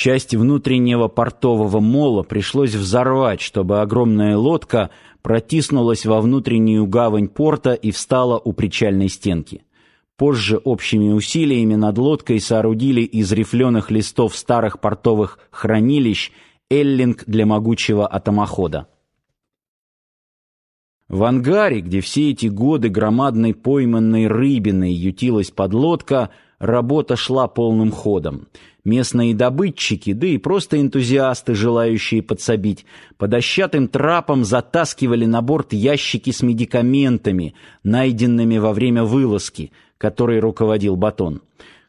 Часть внутреннего портового мола пришлось взорвать, чтобы огромная лодка протиснулась во внутреннюю гавань порта и встала у причальной стенки. Позже общими усилиями над лодкой соорудили из рифленых листов старых портовых хранилищ эллинг для могучего атомохода. В ангаре, где все эти годы громадной пойманной рыбиной ютилась подлодка, работа шла полным ходом. Местные добытчики, да и просто энтузиасты, желающие подсобить, по дощатым трапам затаскивали на борт ящики с медикаментами, найденными во время вылазки, которой руководил Батон.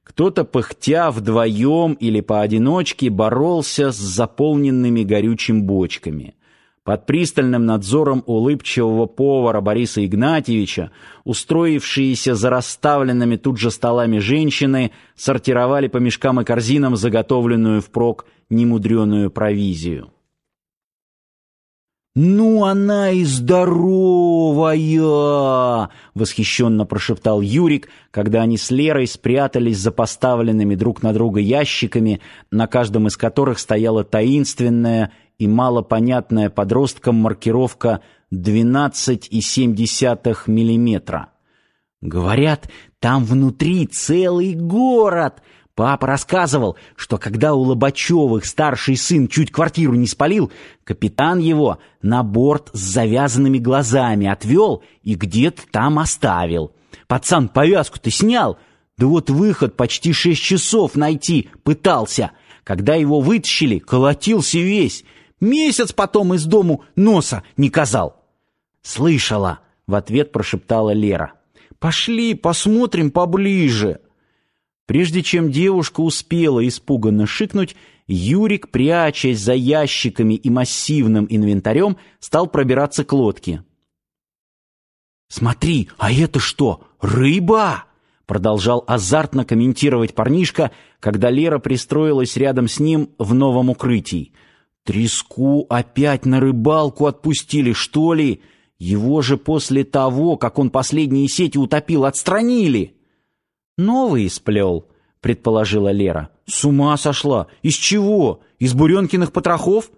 Кто-то пыхтя вдвоем или поодиночке боролся с заполненными горючим бочками. Под пристальным надзором улыбчивого повара Бориса Игнатьевича, устроившиеся за расставленными тут же столами женщины сортировали по мешкам и корзинам заготовленную впрок немудреную провизию. «Ну она и здоровая!» — восхищенно прошептал Юрик, когда они с Лерой спрятались за поставленными друг на друга ящиками, на каждом из которых стояла таинственная и малопонятная подросткам маркировка 12,7 мм. «Говорят, там внутри целый город!» Папа рассказывал, что когда у Лобачевых старший сын чуть квартиру не спалил, капитан его на борт с завязанными глазами отвел и где-то там оставил. Пацан повязку-то снял, да вот выход почти шесть часов найти пытался. Когда его вытащили, колотился весь. Месяц потом из дому носа не казал. «Слышала!» — в ответ прошептала Лера. «Пошли, посмотрим поближе!» Прежде чем девушка успела испуганно шикнуть, Юрик, прячась за ящиками и массивным инвентарем, стал пробираться к лодке. «Смотри, а это что, рыба?» Продолжал азартно комментировать парнишка, когда Лера пристроилась рядом с ним в новом укрытии. «Треску опять на рыбалку отпустили, что ли? Его же после того, как он последние сети утопил, отстранили!» «Новый сплел», — предположила Лера. «С ума сошла! Из чего? Из буренкиных потрохов?»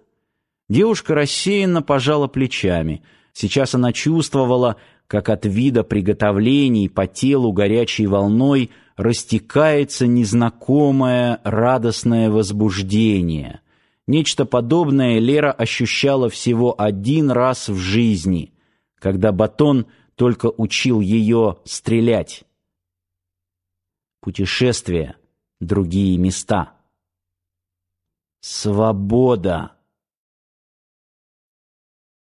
Девушка рассеянно пожала плечами. Сейчас она чувствовала, как от вида приготовлений по телу горячей волной растекается незнакомое радостное возбуждение. Нечто подобное Лера ощущала всего один раз в жизни, когда батон только учил ее стрелять путешествия, другие места. Свобода!